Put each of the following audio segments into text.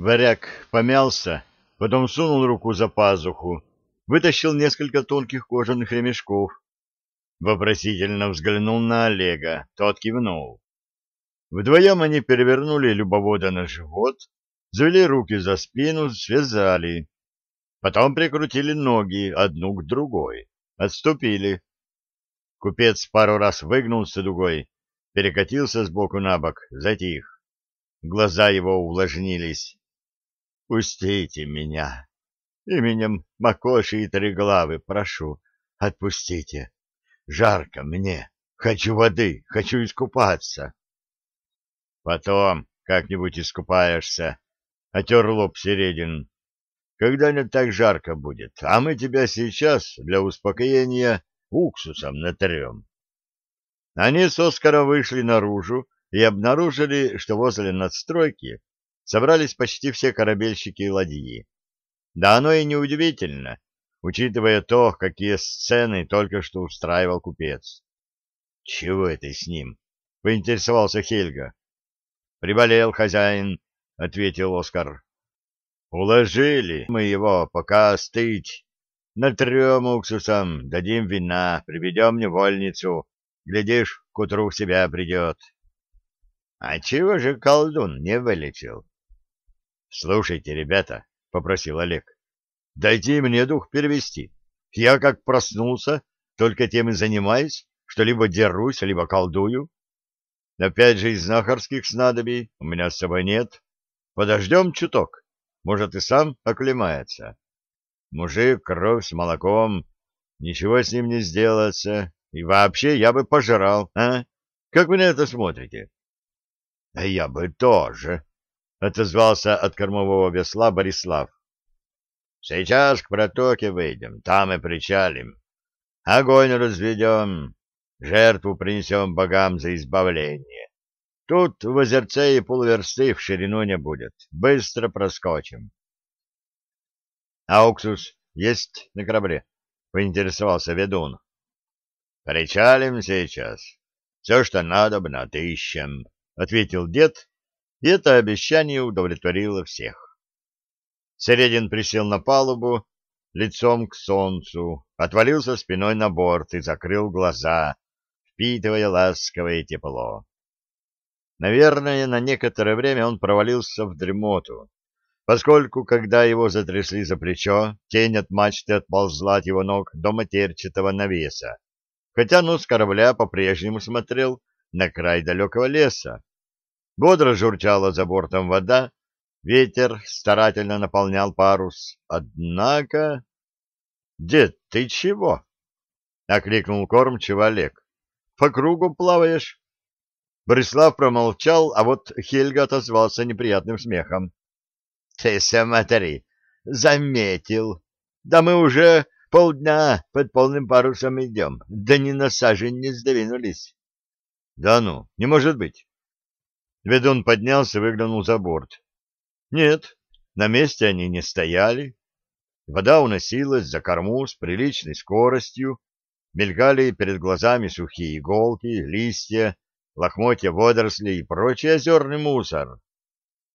Варяг помялся, потом сунул руку за пазуху, вытащил несколько тонких кожаных ремешков. Вопросительно взглянул на Олега, тот кивнул. Вдвоем они перевернули любовода на живот, завели руки за спину, связали. Потом прикрутили ноги одну к другой, отступили. Купец пару раз выгнулся дугой, перекатился с боку на бок, затих. Глаза его увлажнились. «Пустите меня! Именем Макоши и Триглавы прошу, отпустите! Жарко мне! Хочу воды, хочу искупаться!» «Потом как-нибудь искупаешься!» — отер лоб Середин. «Когда-нибудь так жарко будет, а мы тебя сейчас для успокоения уксусом натрем». Они с Оскаром вышли наружу и обнаружили, что возле надстройки собрались почти все корабельщики и ладьи. Да оно и неудивительно, учитывая то, какие сцены только что устраивал купец. — Чего это с ним? — поинтересовался Хельга. — Приболел хозяин, — ответил Оскар. — Уложили мы его, пока остыть. Натрем уксусом, дадим вина, приведем невольницу. Глядишь, к утру в себя придет. — А чего же колдун не вылечил? — Слушайте, ребята, — попросил Олег, — дайте мне дух перевести. Я как проснулся, только тем и занимаюсь, что либо дерусь, либо колдую. Опять же, из знахарских снадобий у меня с собой нет. Подождем чуток, может, и сам оклемается. Мужик, кровь с молоком, ничего с ним не сделается, и вообще я бы пожрал, а? Как вы на это смотрите? — А я бы тоже, — отозвался от кормового весла Борислав. — Сейчас к протоке выйдем, там и причалим. Огонь разведем, жертву принесем богам за избавление. Тут в озерце и полуверсты в ширину не будет, быстро проскочим. — А уксус есть на корабле? — поинтересовался ведун. — Причалим сейчас. Все, что надо, отыщем, — ответил дед и это обещание удовлетворило всех. Середин присел на палубу, лицом к солнцу, отвалился спиной на борт и закрыл глаза, впитывая ласковое тепло. Наверное, на некоторое время он провалился в дремоту, поскольку, когда его затрясли за плечо, тень от мачты отползла от его ног до матерчатого навеса, хотя нос корабля по-прежнему смотрел на край далекого леса, Бодро журчала за бортом вода, ветер старательно наполнял парус. Однако... — Дед, ты чего? — окликнул кормчиво Олег. — По кругу плаваешь? Борислав промолчал, а вот Хельга отозвался неприятным смехом. — Ты смотри, заметил. Да мы уже полдня под полным парусом идем, да ни на сажень не сдвинулись. — Да ну, не может быть. Ведун поднялся и выглянул за борт. Нет, на месте они не стояли. Вода уносилась за корму с приличной скоростью, мелькали перед глазами сухие иголки, листья, лохмотья водорослей и прочий озерный мусор.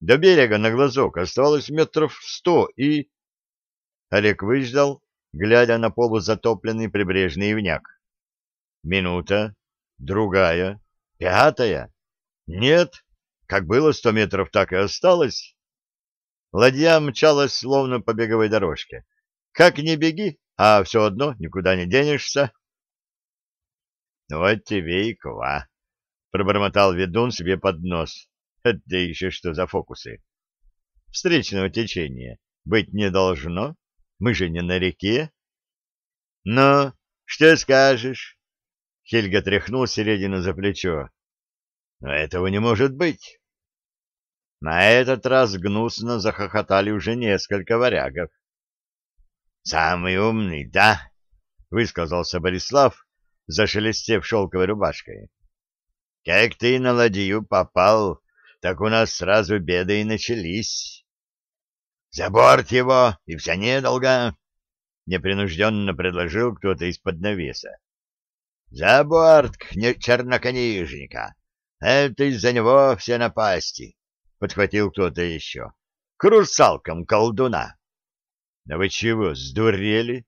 До берега на глазок осталось метров сто и... Олег выждал, глядя на полузатопленный прибрежный ивняк. Минута, другая, пятая. Нет, как было сто метров, так и осталось. Ладья мчалась словно по беговой дорожке. Как ни беги, а все одно никуда не денешься. — Вот тебе и ква, — пробормотал ведун себе под нос. — Это еще что за фокусы? Встречного течения быть не должно, мы же не на реке. — Ну, что скажешь? Хельга тряхнул середину за плечо. — Но этого не может быть. На этот раз гнусно захохотали уже несколько варягов. — Самый умный, да? — высказался Борислав, зашелестев шелковой рубашкой. — Как ты на ладью попал, так у нас сразу беды и начались. — За борт его, и вся недолга! — непринужденно предложил кто-то из-под навеса. — За борт чернокнижника! Это из-за него все напасти! — подхватил кто-то еще. к русалкам колдуна. — Да вы чего, сдурели?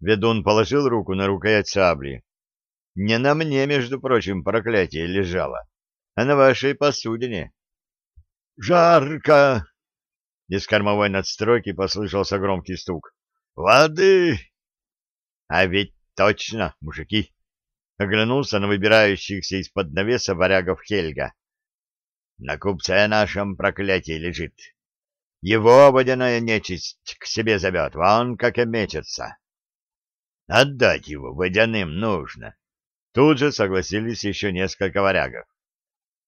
Ведун положил руку на рукоять сабли. — Не на мне, между прочим, проклятие лежало, а на вашей посудине. — Жарко! Из кормовой надстройки послышался громкий стук. «Воды!» «А ведь точно, мужики!» Оглянулся на выбирающихся из-под навеса варягов Хельга. «На купце нашем проклятие лежит. Его водяная нечисть к себе зовет, вон как и мечется. Отдать его водяным нужно». Тут же согласились еще несколько варягов.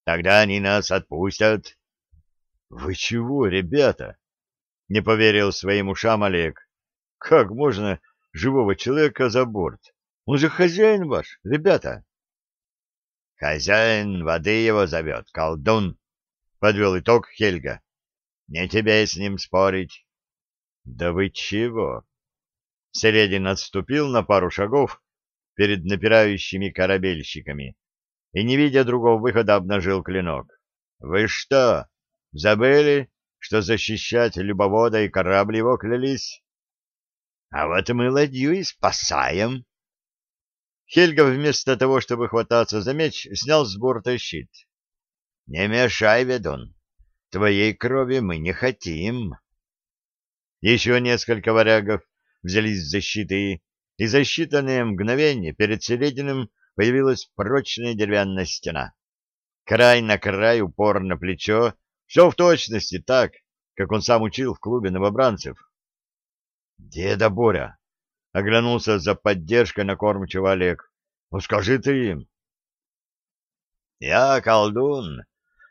«Тогда они нас отпустят». Вы чего, ребята? Не поверил своим ушам Олег. Как можно живого человека за борт? Он же хозяин ваш, ребята. Хозяин воды его зовет, колдун, подвел итог Хельга. Не тебе с ним спорить. Да вы чего? Середин отступил на пару шагов перед напирающими корабельщиками и, не видя другого выхода, обнажил клинок. Вы что, Забыли, что защищать любовода и корабль его клялись? А вот мы ладью и спасаем. Хельга вместо того, чтобы хвататься за меч, снял с борта щит. Не мешай, ведун, твоей крови мы не хотим. Еще несколько варягов взялись за щиты, и за считанные мгновения перед Серединым появилась прочная деревянная стена. Край на край, упор на плечо, все в точности так, как он сам учил в клубе новобранцев. «Деда Боря!» — оглянулся за поддержкой на кормчего Олег. «Ну скажи ты им!» «Я колдун,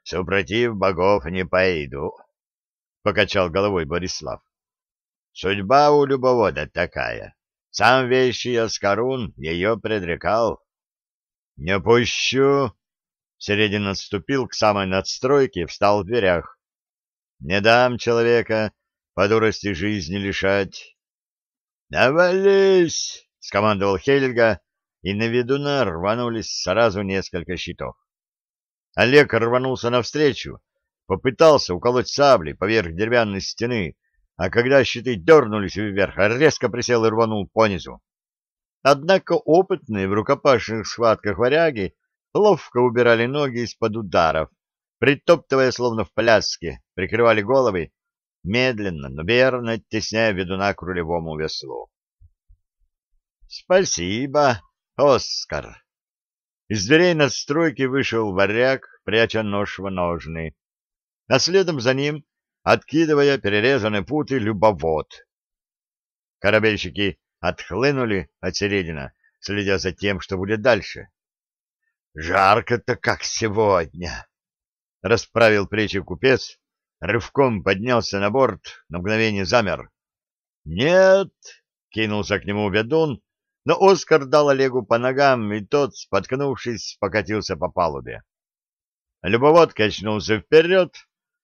супротив богов не пойду», — покачал головой Борислав. «Судьба у любовода такая. Сам вещий Аскарун ее предрекал». «Не пущу!» Середин отступил к самой надстройке и встал в дверях. «Не дам человека по дурости жизни лишать». «Навались!» — скомандовал Хельга, и на ведуна рванулись сразу несколько щитов. Олег рванулся навстречу, попытался уколоть саблей поверх деревянной стены, а когда щиты дернулись вверх, резко присел и рванул понизу. Однако опытные в рукопашных схватках варяги ловко убирали ноги из-под ударов, притоптывая словно в пляске, прикрывали головы, медленно, но верно оттесняя ведуна к рулевому веслу. «Спасибо, Оскар!» Из дверей надстройки вышел варяг, пряча нож в ножны, а следом за ним, откидывая перерезанные путы, любовод. Корабельщики отхлынули от середина, следя за тем, что будет дальше. Жарко-то как сегодня. Расправил плечи купец, рывком поднялся на борт, на мгновение замер. Нет, кинулся к нему ведун, но Оскар дал Олегу по ногам, и тот, споткнувшись, покатился по палубе. Любовод качнулся вперед,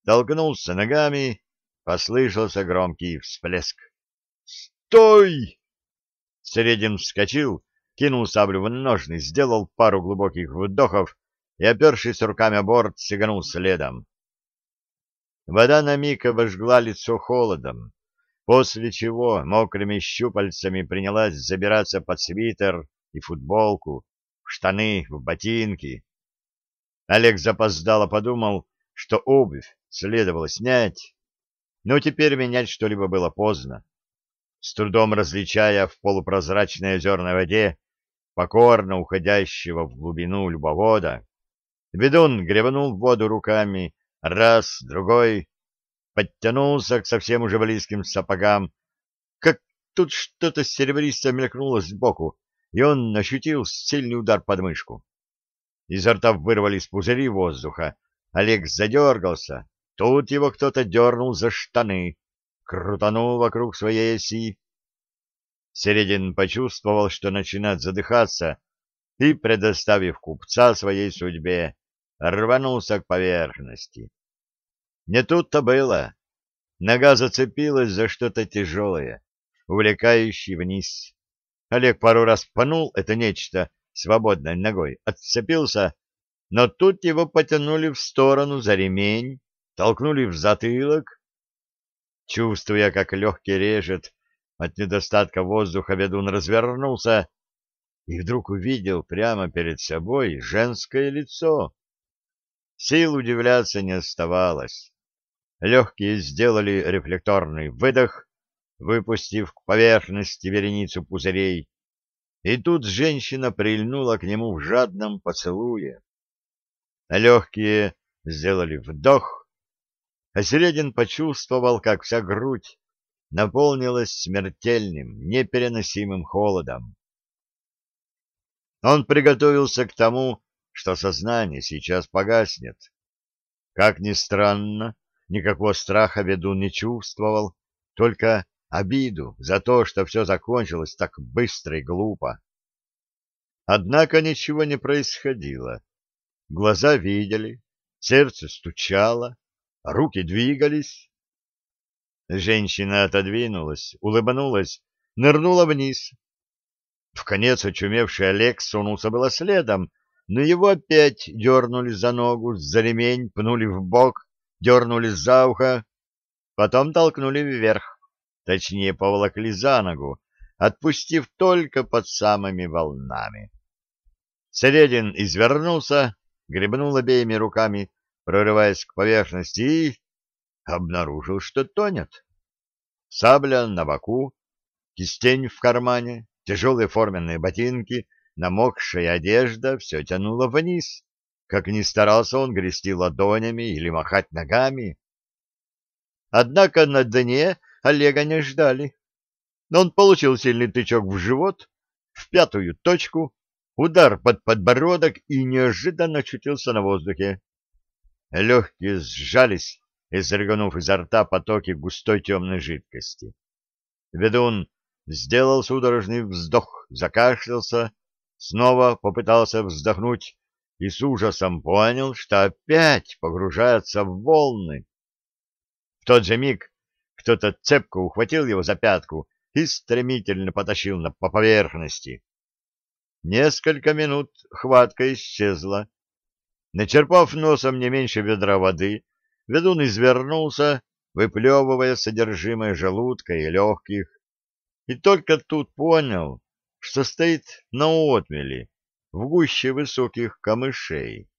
толкнулся ногами, послышался громкий всплеск. «Стой!» Середин вскочил, кинул саблю в ножны, сделал пару глубоких вдохов и, опершись руками о борт, сиганул следом. Вода на миг обожгла лицо холодом, после чего мокрыми щупальцами принялась забираться под свитер и футболку, в штаны, в ботинки. Олег запоздало подумал, что обувь следовало снять, но теперь менять что-либо было поздно. С трудом различая в полупрозрачной озерной воде покорно уходящего в глубину любовода, ведун гребанул в воду руками раз, другой, подтянулся к совсем уже близким сапогам, как тут что-то серебристо мелькнуло сбоку, и он ощутил сильный удар под мышку. Изо рта вырвались пузыри воздуха, Олег задергался, тут его кто-то дернул за штаны, крутанул вокруг своей оси, Середин почувствовал, что начинает задыхаться, и, предоставив купца своей судьбе, рванулся к поверхности. Не тут-то было. Нога зацепилась за что-то тяжелое, увлекающее вниз. Олег пару раз пнул это нечто свободной ногой, отцепился, но тут его потянули в сторону за ремень, толкнули в затылок. Чувствуя, как легкий режет от недостатка воздуха, ведун развернулся и вдруг увидел прямо перед собой женское лицо. Сил удивляться не оставалось. Легкие сделали рефлекторный выдох, выпустив к поверхности вереницу пузырей, и тут женщина прильнула к нему в жадном поцелуе. Легкие сделали вдох, а Середин почувствовал, как вся грудь наполнилась смертельным, непереносимым холодом. Он приготовился к тому, что сознание сейчас погаснет. Как ни странно, никакого страха ведун не чувствовал, только обиду за то, что все закончилось так быстро и глупо. Однако ничего не происходило. Глаза видели, сердце стучало, руки двигались. Женщина отодвинулась, улыбнулась, нырнула вниз. В конец очумевший Олег сунулся было следом, но его опять дернули за ногу, за ремень, пнули в бок, дернули за ухо, потом толкнули вверх, точнее поволокли за ногу, отпустив только под самыми волнами. Середин извернулся, гребнул обеими руками, прорываясь к поверхности, и обнаружил, что тонет. Сабля на боку, кистень в кармане, тяжелые форменные ботинки, намокшая одежда — все тянуло вниз. Как ни старался он грести ладонями или махать ногами. Однако на дне Олега не ждали. Он получил сильный тычок в живот, в пятую точку, удар под подбородок и неожиданно очутился на воздухе. Легкие сжались, изрыгнув изо рта потоки густой темной жидкости. Ведун сделал судорожный вздох, закашлялся, снова попытался вздохнуть и с ужасом понял, что опять погружается в волны. В тот же миг кто-то цепко ухватил его за пятку и стремительно потащил на, по поверхности. Несколько минут хватка исчезла. Начерпав носом не меньше ведра воды, ведун извернулся, выплевывая содержимое желудка и легких, и только тут понял, что стоит на отмели в гуще высоких камышей.